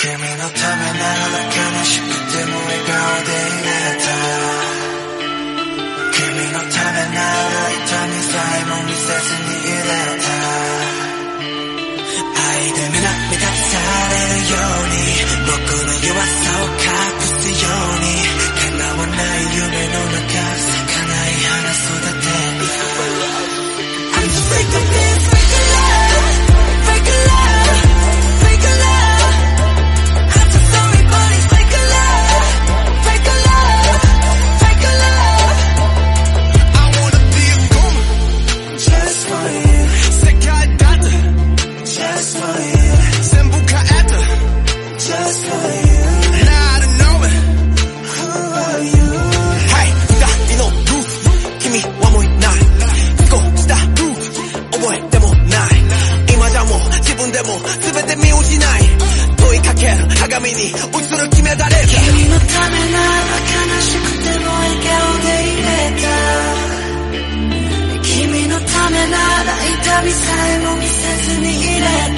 君のためなら悲しくても笑顔でいれた。君のためなら痛みさえも見せずにいれた。愛で目立たされるように僕の弱さを隠んでも全て見失い問いかける鏡に映る決められた君のためなら悲しくても笑顔でいれた。君のためなら痛みさえも見せずにいれた。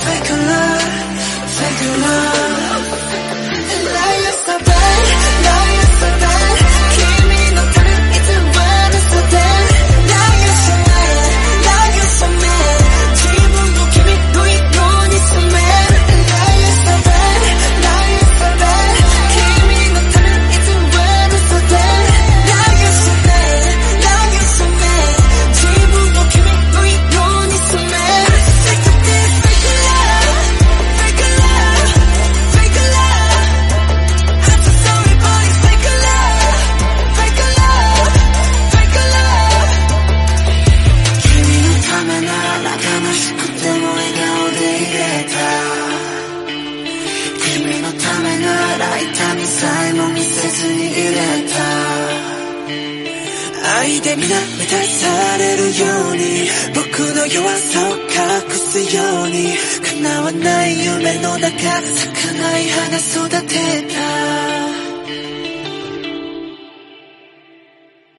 fake love いで皆満たされるように。僕の弱さを隠すように。叶わない夢の中咲かない花育てた。